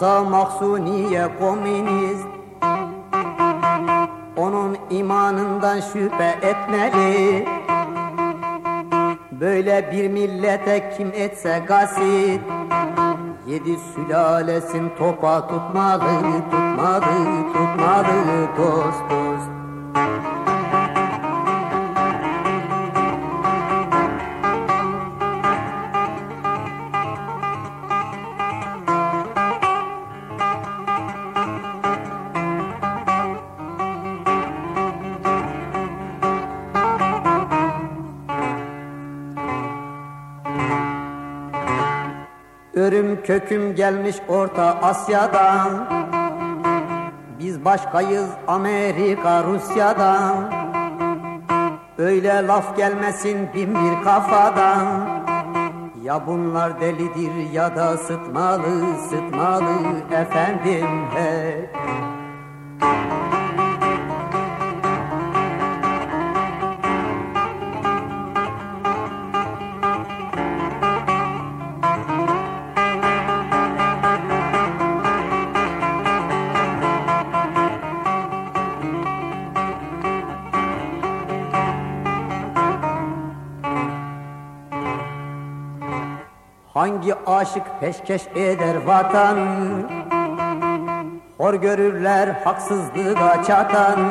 diyorsa Mahsuniye komünist. Onun imanından şüphe etmeli. Böyle bir millete kim etse gasit. Yedi sülalesin topa tutmalı, tutmalı, tutmalı dost dost Örüm köküm gelmiş Orta Asya'dan. Biz başkayız Amerika Rusya'dan. Öyle laf gelmesin bin bir kafadan. Ya bunlar delidir ya da sıtmalı sıtmalı efendim hey Hangi aşık peşkeş eder vatanı Hor görürler haksızlığa çatanı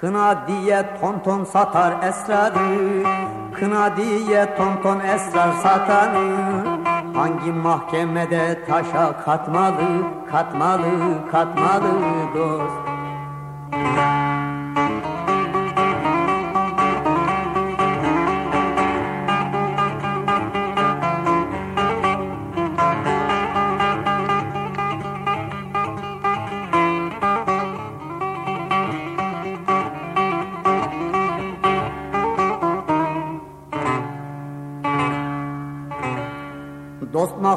Kına diye ton ton satar esrarı. Kına diye ton ton esrar satanı Hangi mahkemede taşa katmalı Katmalı, katmalı dost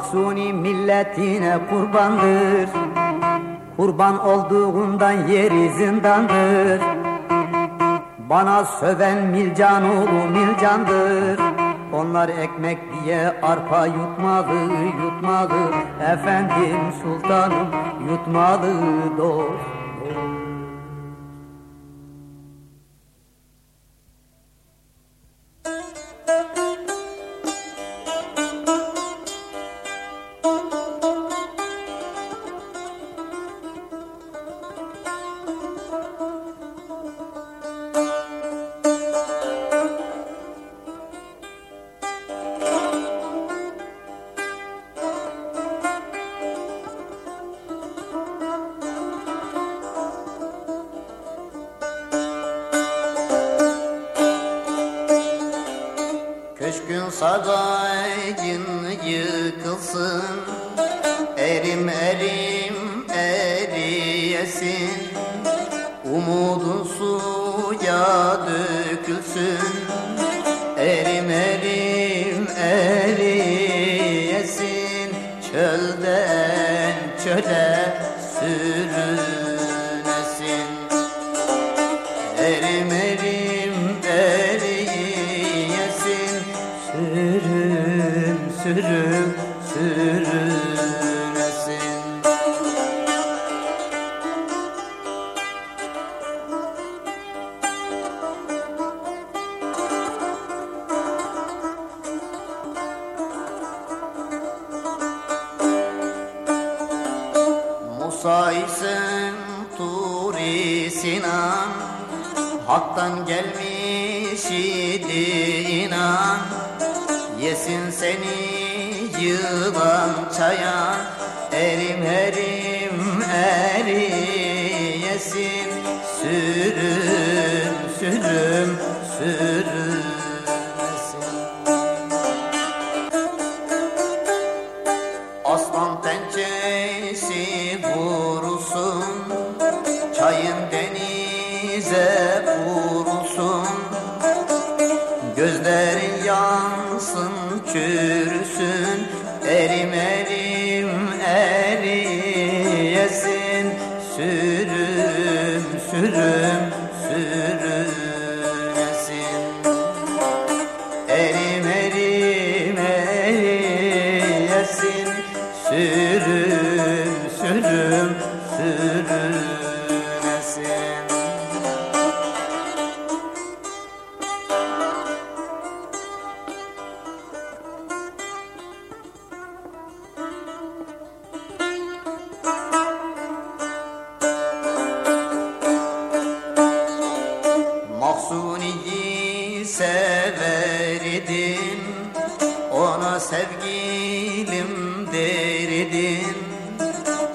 maksuni milletine kurbandır. Kurban olduğundan yeri zindandır. Bana söven milcan oğlu milcandır. Onlar ekmek diye arpa yutmalı yutmalı. Efendim sultanım yutmalı dost Sürüm sürüm वो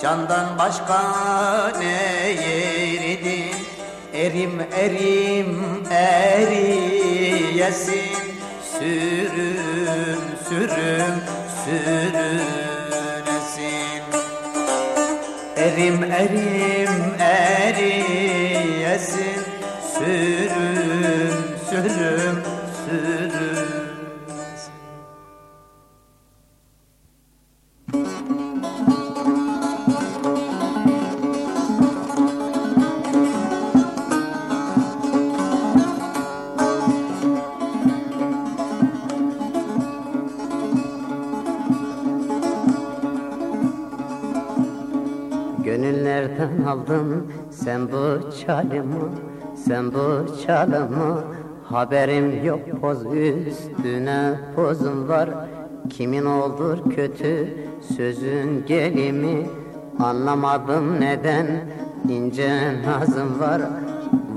Candan başka ne yeridin Erim erim eriyesin. Sürüm sürüm sürünesin. Erim erim eriyesin. Sürüm sürüm aldın sen bu çalımı Sen bu çalımı. Haberim yok poz üstüne pozun var. Kimin olur kötü sözün gelimi? Anlamadım neden ince nazım var.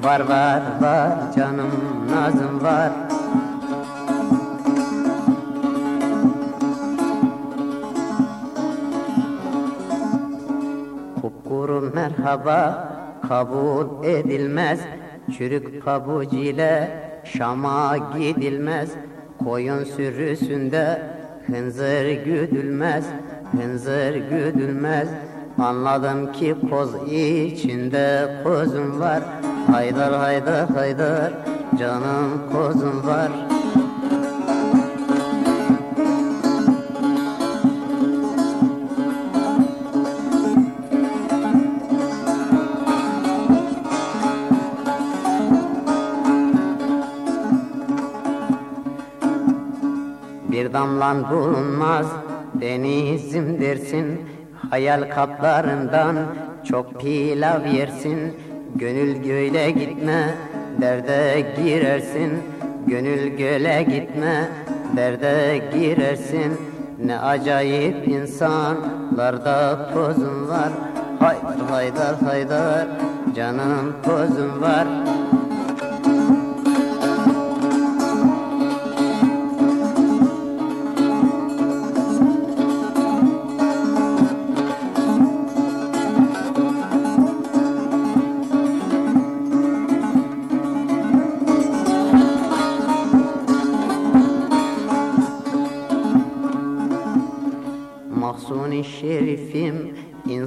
Var var var canım nazım var merhaba. Kabul edilmez. Çürük pabuç ile Şam'a gidilmez. Koyun sürüsünde hınzır güdülmez. Hınzır güdülmez. Anladım ki koz içinde kozum var. Haydar haydar haydar. Canım kozum var damlan bulunmaz. Denizim dersin Hayal kaplarından çok pilav yersin. Gönül göle gitme derde girersin. Gönül göle gitme derde girersin. Ne acayip insanlarda tozun var. Haydar haydar haydar canım tozun var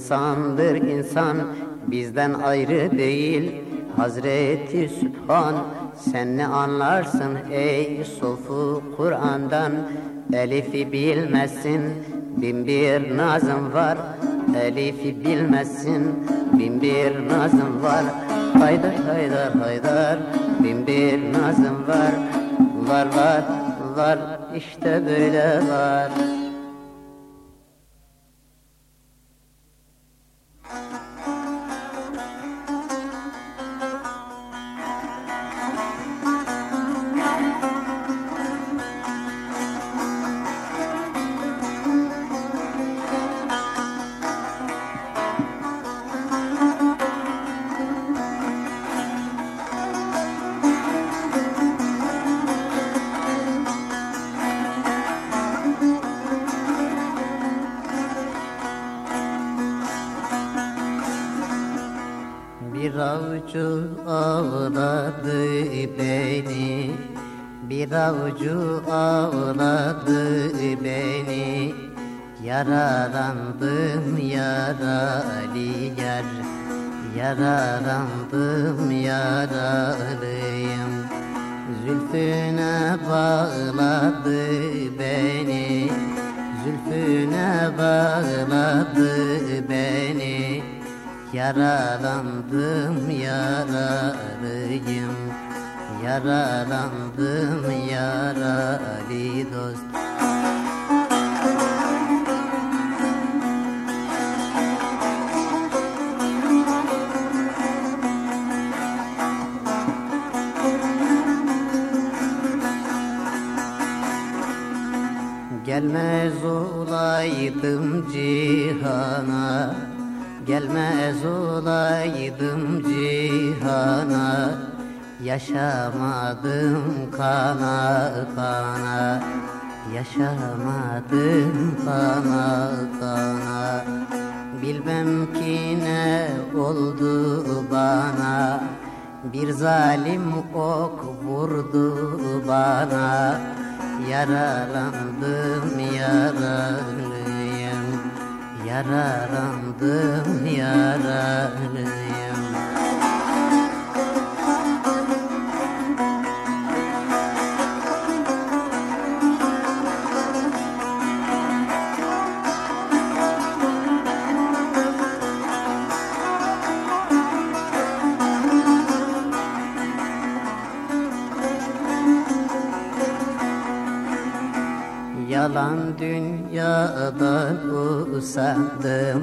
insandır insan. Bizden ayrı değil Hazreti Sübhan. Sen ne anlarsın ey sofu Kur'an'dan? Elif'i bilmezsin bin bir nazım var. Elif'i bilmezsin bin bir nazım var. Haydar haydar haydar bin bir nazım var. Var var var işte böyle var ağladı beni. Bir avucu ağladı beni. Yaralandım yarali yar Yaralandım yaralıyım. Zülfüne bağladı beni. Zülfüne bağladı beni Yaralandım yaralıyım. Yaralandım yaralı dost. Gelmez olaydım cihana. Gelmez olaydım cihana Yaşamadım kana kana. Yaşamadım kana kana. Bilmem ki ne oldu bana. Bir zalim ok vurdu bana. Yaralandım yaralıyım Yaralandım yaralıyım usandım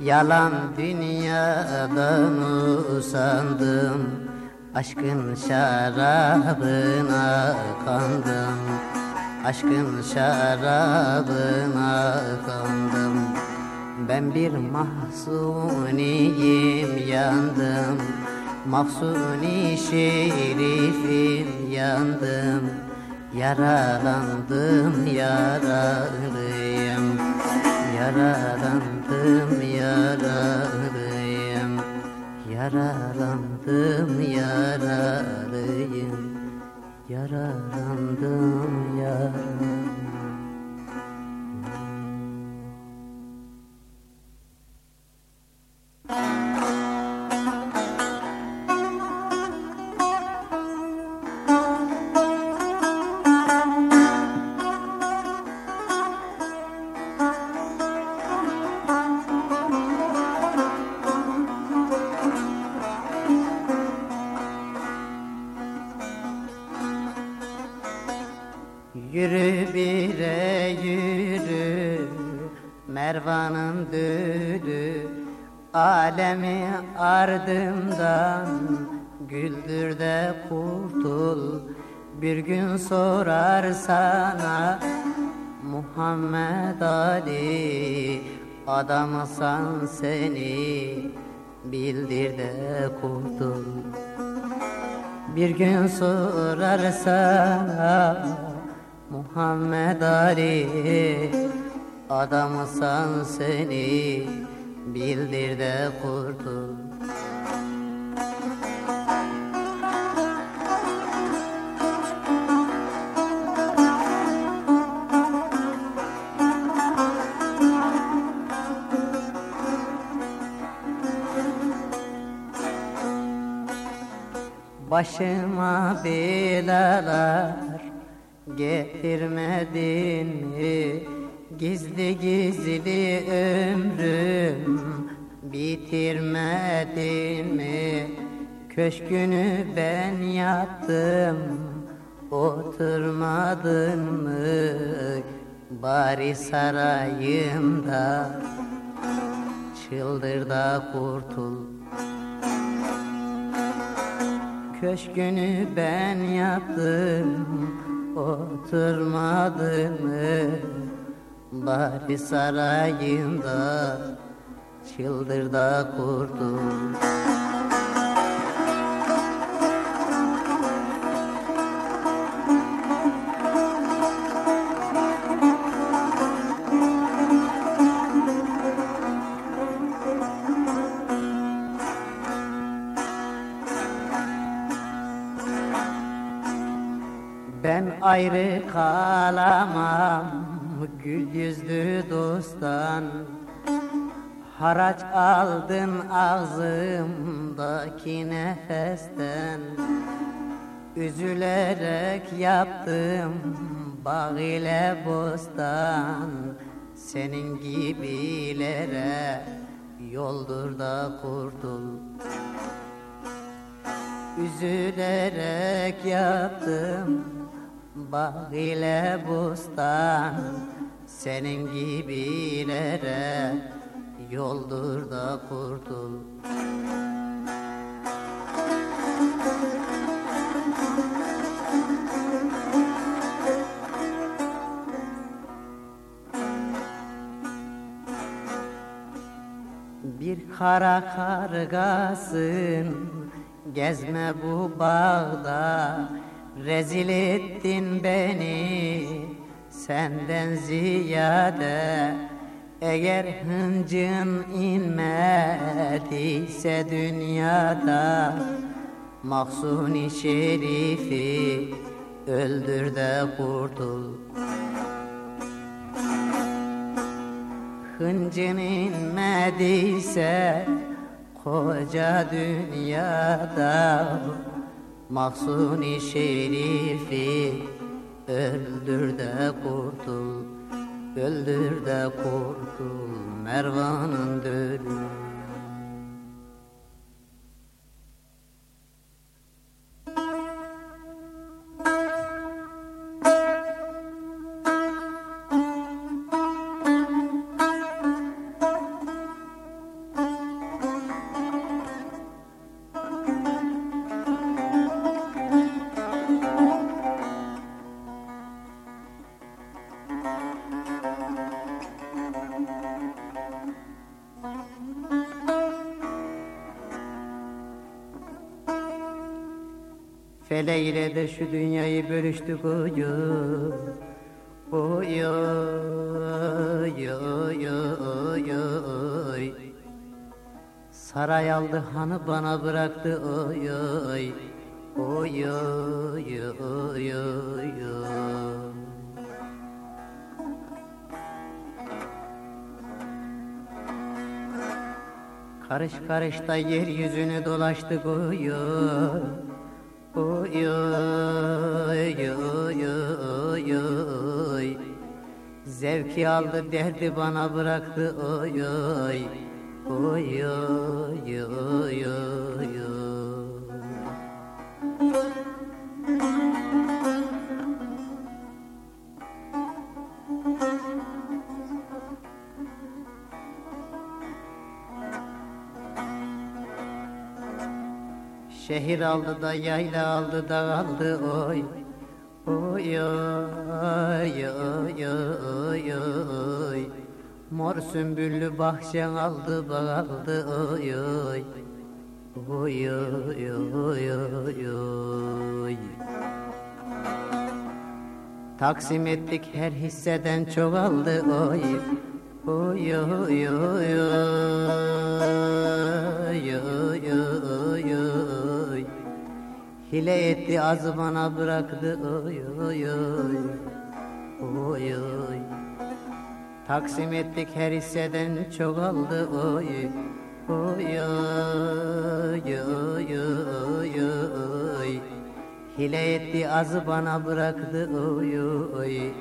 Yalan dünyadan usandım. Aşkın şarabına kandım. Aşkın şarabına kandım. Ben bir mahzuniyim yandım. Mahzuni şerifim yandım. Yaralandım yaralıyım Yaralandım yaralıyım. Yaralandım yaralıyım. Yaralandım yaralıyım kurtul. Bir gün sorar sana Muhammed Ali Adamsan seni Bildir de kurtul. Bir gün sorarsa Muhammed Ali Adamsan seni Bildir de kurtul Başıma belalar getirmedin mi? Gizli gizli ömrüm bitirmedin mi? Köşkünü ben yaptım oturmadın mı? Bari sarayımda çıldır da kurtul Köşkünü ben yaptım Oturmadın mı? Bari sarayında Çıldır da kurtul ayrı kalamam Gül yüzlü dosttan. Haraç aldın ağzımdaki nefesten. Üzülerek yaptım bağ ile bostan. Senin gibilere yoldur da kurtul. Üzülerek yaptım Bağ ile bostan senin gibilere yoldur da kurtul. Bir kara kargasın gezme bu bağda Rezil ettin beni Senden ziyade. Eğer hıncın inmediyse dünyada Mahsuni Şerif'i öldür de kurtul. Hıncın inmediyse koca dünyada Mahsuni Şerif'i öldür de kurtul Öldür de kurtul Mervan'ın dölü şu dünyayı bölüştük oy oy oy oy oy oy. Saray aldı hanı bana bıraktı oy oy. Oy oy oy oy oy. Karış karış da yeryüzünü dolaştık oy oy Oy Zevki aldı derdi bana bıraktı. Oy oy Oy oy oy oy Şehir aldı da yayla aldı da aldı oy. Oy oy oy oy oy. Mor sümbüllü bahçen aldı bağaldı oy oy. Oy oy oy oy oy. Taksim ettik her hisseden çoğaldı oy. Oy oy oy oy oy oy Hile etti az bana bıraktı. Oy oy oy. Oy oy. Taksim ettik her hisseden çoğaldı oy Oy oy oy oy oy. Hile etti az bana bıraktı. Oy oy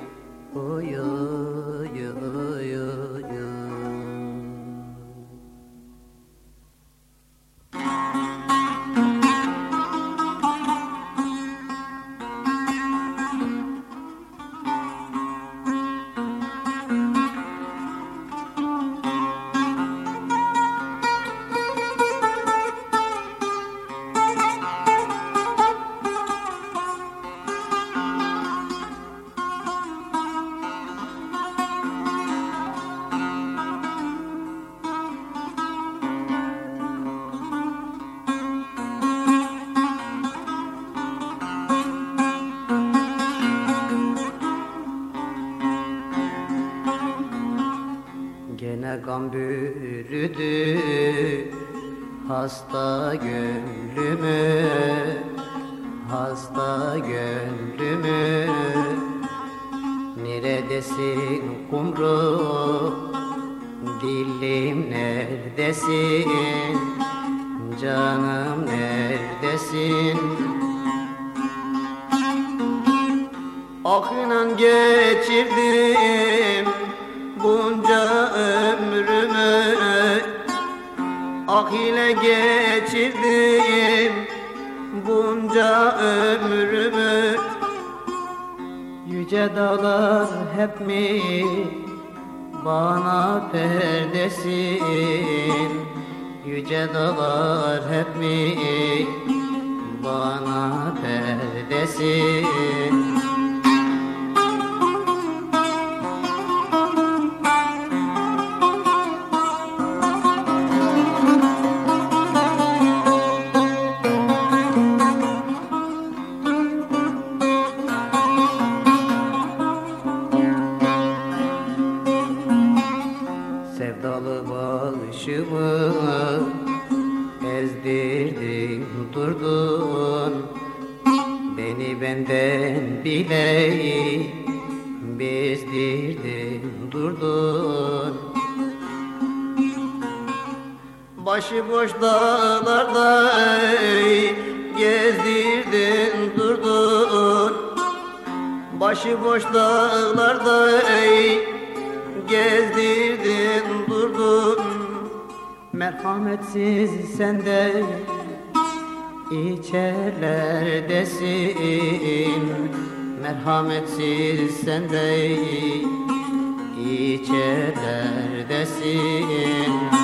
Oy oy oy oy gam bürüdü hasta gönlümü Hasta gönlümü. Neredesin kumru Dilim neredesin Canım neredesin? Akınan geçirdim ile geçirdim. Bunca ömrümü Yüce dağlar hep mi bana perdesin? Yüce dağlar hep mi bana perdesin Başıboş dağlarda gezdirdin durdun. Başıboş dağlarda gezdirdin durdun. Merhametsiz sende içerlerdesin Merhametsiz sende içerlerdesin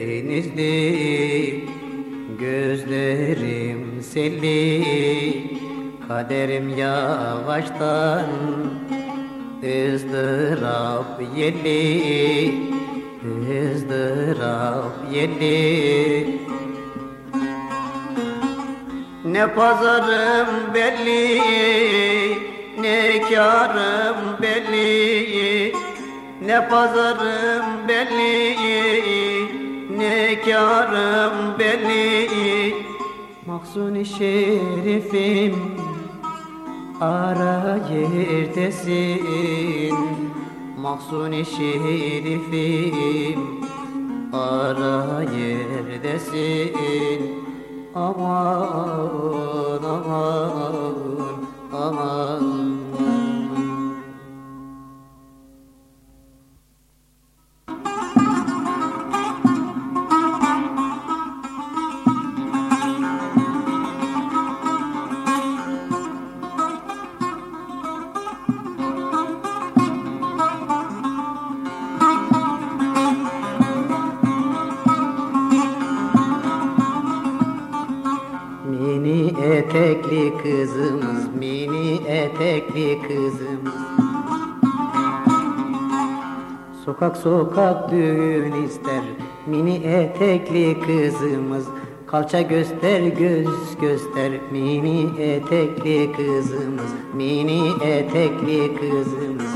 Denizli, gözlerim selli Kaderim yavaştan ızdırap yeli ızdırap yeli. Ne pazarım belli, ne karım belli Ne pazarım belli, ne karım belli Mahzun-i şerifim ara yerdesin. Mahzun-i şerifim ara yerdesin. Aman Sokak sokak düğün ister, mini etekli kızımız. Kalça göster göz göster, mini etekli kızımız Mini etekli kızımız.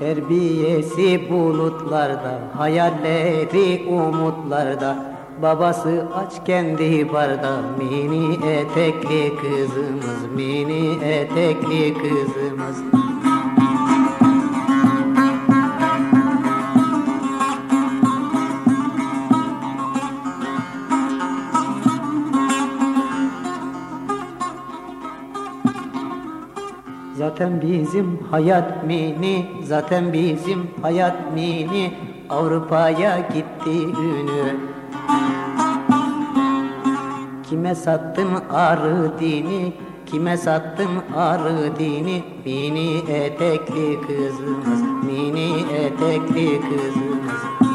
Terbiyesi bulutlarda, hayalleri umutlarda Babası aç kendi barda Mini etekli kızımız, mini etekli kızımız. Zaten bizim hayat mini, zaten bizim hayat mini. Avrupa'ya gitti ünü Kime sattın arı dini, kime sattın arı dini? Mini etekli kızımız, mini etekli kızımız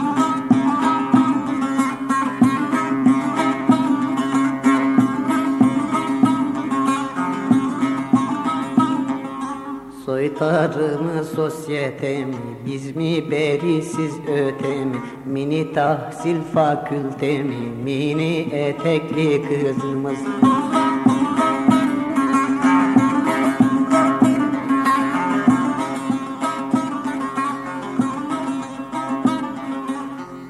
Soytarı mı sosyete Biz mi berisiz öte mi Mini tahsil fakülte mi Mini etekli kızımız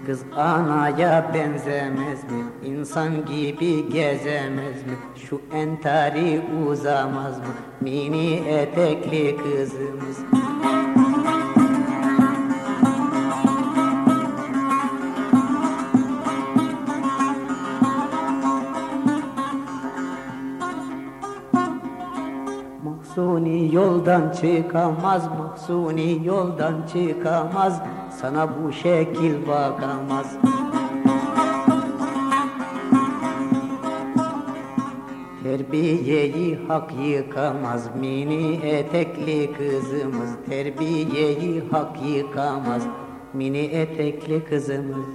Kız anaya benzemez mi? İnsan gibi gezemez mi? Şu entari uzamaz mı? Mini etekli kızımız Mahsuni yoldan çıkamaz, Mahsuni yoldan çıkamaz Sana bu şekil bakamaz Terbiyeyi hak yıkamaz Mini etekli kızımız. Terbiyeyi hak yıkamaz Mini etekli kızımız